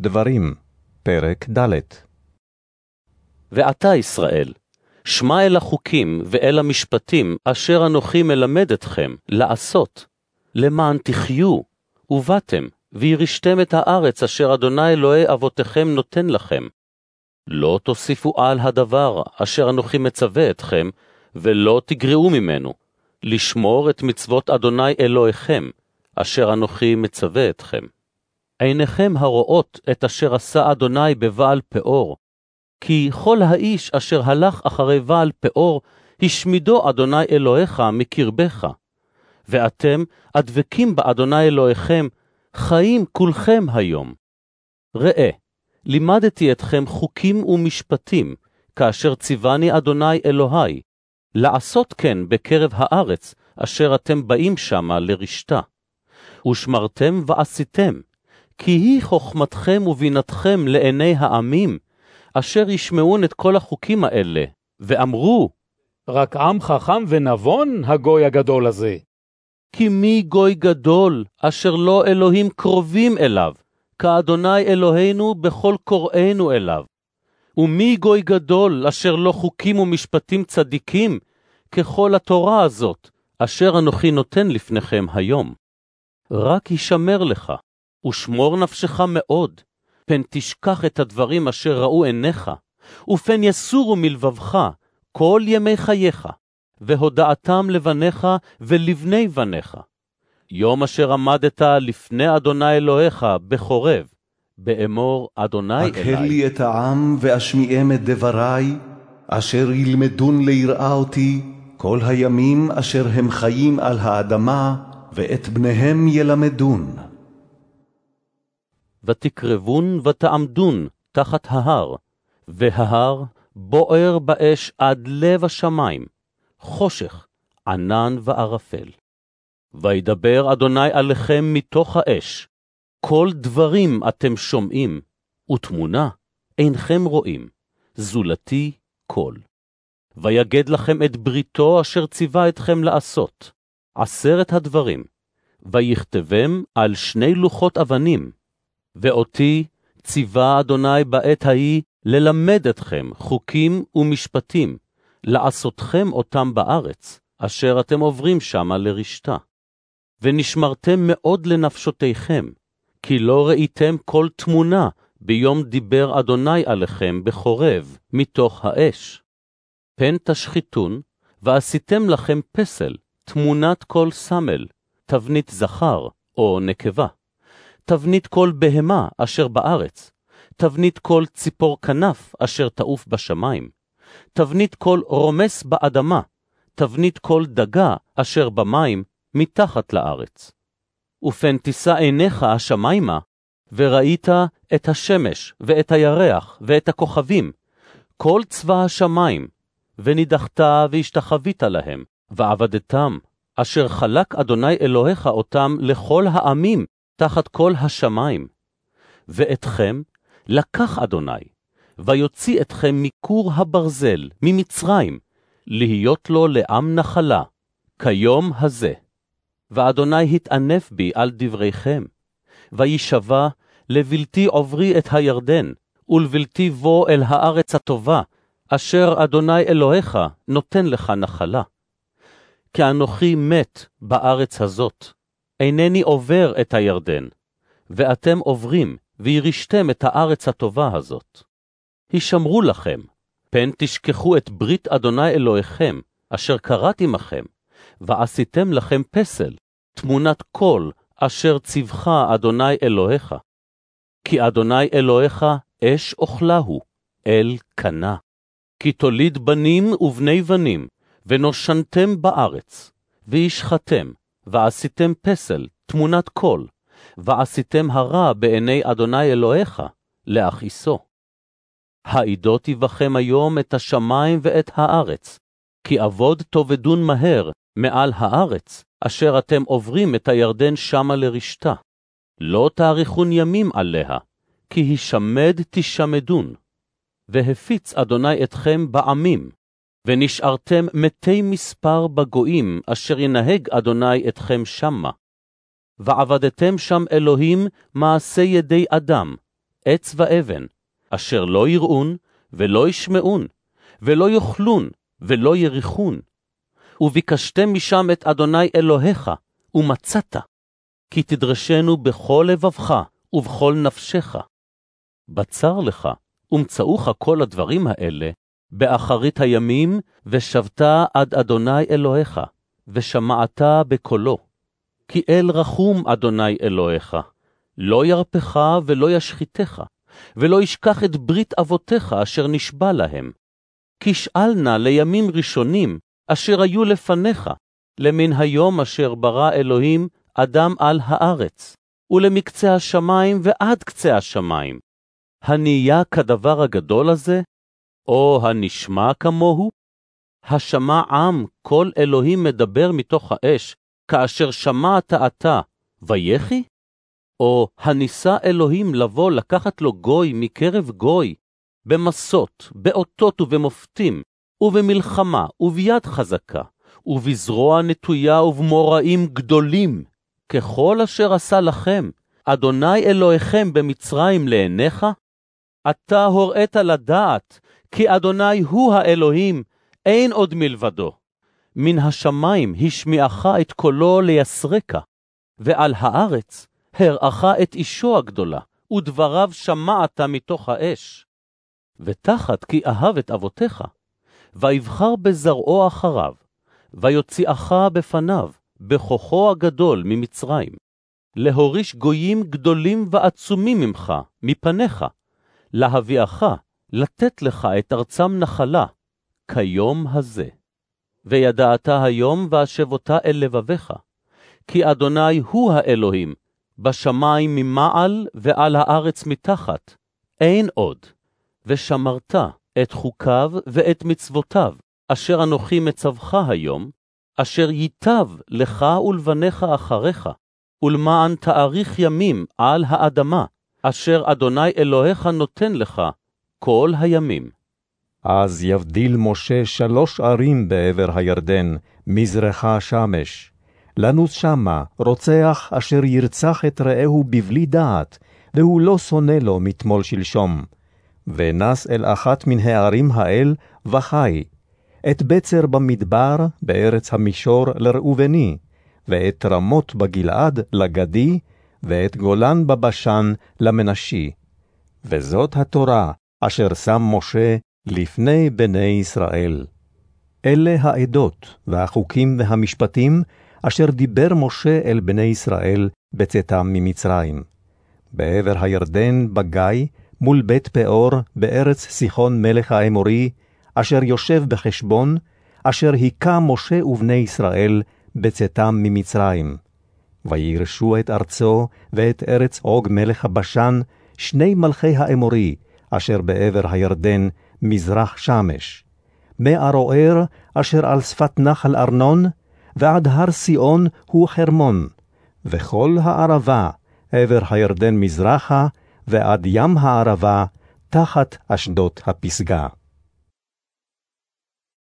דברים, פרק ד' ועתה ישראל, שמע אל החוקים ואל המשפטים אשר אנוכי מלמד אתכם לעשות, למען תחיו, ובאתם, וירשתם את הארץ אשר אדוני אלוהי אבותיכם נותן לכם. לא תוסיפו על הדבר אשר אנוכי מצווה אתכם, ולא תגרעו ממנו, לשמור את מצוות אדוני אלוהיכם, אשר אנוכי מצווה אתכם. עיניכם הרואות את אשר עשה אדוני בבעל פאור, כי כל האיש אשר הלך אחרי בעל פאור, השמידו אדוני אלוהיך מקרבך. ואתם, הדבקים באדוני אלוהיכם, חיים כולכם היום. ראה, לימדתי אתכם חוקים ומשפטים, כאשר ציווני אדוני אלוהי, לעשות כן בקרב הארץ, אשר אתם באים שמה לרשתה. ושמרתם ועשיתם, כי היא חוכמתכם ובינתכם לעיני העמים, אשר ישמעון את כל החוקים האלה, ואמרו, רק עם חכם ונבון הגוי הגדול הזה. כי מי גוי גדול, אשר לא אלוהים קרובים אליו, כאדוני אלוהינו בכל קוראינו אליו. ומי גוי גדול, אשר לא חוקים ומשפטים צדיקים, ככל התורה הזאת, אשר אנוכי נותן לפניכם היום. רק הישמר לך, ושמור נפשך מאוד, פן תשכח את הדברים אשר ראו עיניך, ופן יסורו מלבבך כל ימי חייך, והודעתם לבניך ולבני בניך. יום אשר עמדת לפני אדוני אלוהיך בחורב, באמור אדוני הקהל אלי. לי את העם ואשמיעם את דברי, אשר ילמדון ליראה אותי כל הימים אשר הם חיים על האדמה, ואת בניהם ילמדון. ותקרבון ותעמדון תחת ההר, וההר בוער באש עד לב השמיים, חושך, ענן וערפל. וידבר אדוני עליכם מתוך האש, כל דברים אתם שומעים, ותמונה אינכם רואים, זולתי קול. ויגד לכם את בריתו אשר ציווה אתכם לעשות, עשרת הדברים, ויכתבם על שני לוחות אבנים, ואותי ציווה אדוני בעת ההיא ללמד אתכם חוקים ומשפטים, לעשותכם אותם בארץ, אשר אתם עוברים שמה לרשתה. ונשמרתם מאוד לנפשותיכם, כי לא ראיתם כל תמונה ביום דיבר אדוני עליכם בחורב, מתוך האש. פן תשחיתון, ועשיתם לכם פסל, תמונת כל סמל, תבנית זכר או נקבה. תבנית כל בהמה אשר בארץ, תבנית כל ציפור כנף אשר תעוף בשמיים, תבנית כל רומס באדמה, תבנית כל דגה אשר במים מתחת לארץ. ופן תישא עיניך השמיימה, וראית את השמש, ואת הירח, ואת הכוכבים, כל צבא השמיים, ונידחת והשתחווית להם, ועבדתם, אשר חלק אדוני אלוהיך אותם לכל העמים, תחת כל השמיים. ואתכם לקח אדוני, ויוציא אתכם מכור הברזל, ממצרים, להיות לו לעם נחלה, כיום הזה. ואדוני התענף בי על דבריכם, וישבע לבלתי עוברי את הירדן, ולבלתי בוא אל הארץ הטובה, אשר אדוני אלוהיך נותן לך נחלה. כי אנוכי מת בארץ הזאת, אינני עובר את הירדן, ואתם עוברים, וירשתם את הארץ הטובה הזאת. הישמרו לכם, פן תשכחו את ברית אדוני אלוהיכם, אשר קראתי עמכם, ועשיתם לכם פסל, תמונת קול, אשר ציווך אדוני אלוהיך. כי אדוני אלוהיך אש אוכלהו, אל קנה. כי תוליד בנים ובני בנים, ונושנתם בארץ, והשחתם, ועשיתם פסל, תמונת קול, ועשיתם הרע בעיני אדוני אלוהיך, להכעיסו. העידותי בכם היום את השמיים ואת הארץ, כי אבוד תאבדון מהר מעל הארץ, אשר אתם עוברים את הירדן שמה לרשתה. לא תאריכון ימים עליה, כי הישמד תשמדון. והפיץ אדוני אתכם בעמים, ונשארתם מתי מספר בגויים, אשר ינהג אדוני אתכם שמה. ועבדתם שם אלוהים מעשה ידי אדם, עץ ואבן, אשר לא יראון ולא ישמעון, ולא יאכלון ולא יריחון. וביקשתם משם את אדוני אלוהיך, ומצאת, כי תדרשנו בכל לבבך ובכל נפשך. בצר לך, ומצאוך כל הדברים האלה, באחרית הימים, ושבת עד אדוני אלוהיך, ושמעת בקולו. כי אל רחום אדוני אלוהיך, לא ירפך ולא ישחיתך, ולא ישכח את ברית אבותיך אשר נשבע להם. כי שאל נא לימים ראשונים, אשר היו לפניך, למן היום אשר ברא אלוהים אדם על הארץ, ולמקצה השמיים ועד קצה השמיים. הנהיה כדבר הגדול הזה? או הנשמע כמוהו? השמע עם כל אלוהים מדבר מתוך האש, כאשר שמעת אתה, ויחי? או הניסה אלוהים לבוא לקחת לו גוי מקרב גוי, במסות, באותות ובמופתים, ובמלחמה, וביד חזקה, ובזרוע נטויה ובמוראים גדולים, ככל אשר עשה לכם, אדוני אלוהיכם במצרים לעיניך? אתה הוראת לדעת, כי אדוני הוא האלוהים, אין עוד מלבדו. מן השמיים השמיעך את קולו ליסרקה, ועל הארץ הראך את אישו הגדולה, ודבריו שמעת מתוך האש. ותחת כי אהב את אבותיך, ויבחר בזרעו אחריו, ויוציאך בפניו, בכוחו הגדול ממצרים, להוריש גויים גדולים ועצומים ממך, מפניך, להביאך, לתת לך את ארצם נחלה, כיום הזה. וידעת היום והשבותה אל לבביך, כי אדוני הוא האלוהים, בשמיים ממעל ועל הארץ מתחת, אין עוד. ושמרת את חוקיו ואת מצוותיו, אשר אנוכי מצווך היום, אשר ייטב לך ולבניך אחריך, ולמען תאריך ימים על האדמה, אשר אדוני אלוהיך נותן לך כל הימים. אז יבדיל משה שלוש ערים בעבר הירדן, מזרחה שמש. לנוס שמה רוצח אשר ירצח את רעהו בבלי דעת, והוא לא שונא לו מתמול שלשום. ונס אל אחת מן הערים האל, וחי. את בצר במדבר, בארץ המישור, לראובני, ואת רמות בגלעד, לגדי, ואת גולן בבשן, למנשי. וזאת התורה אשר שם משה לפני בני ישראל. אלה העדות, והחוקים והמשפטים, אשר דיבר משה אל בני ישראל בצאתם ממצרים. בעבר הירדן, בגיא, מול בית פאור, בארץ סיחון מלך האמורי, אשר יושב בחשבון, אשר היכה משה ובני ישראל בצאתם ממצרים. וירשו את ארצו ואת ארץ עוג מלך הבשן, שני מלכי האמורי, אשר בעבר הירדן, מזרח שמש. מערוער, אשר על שפת נחל ארנון, ועד הר סיעון הוא חרמון, וכל הערבה, עבר הירדן מזרחה, ועד ים הערבה, תחת אשדות הפסגה.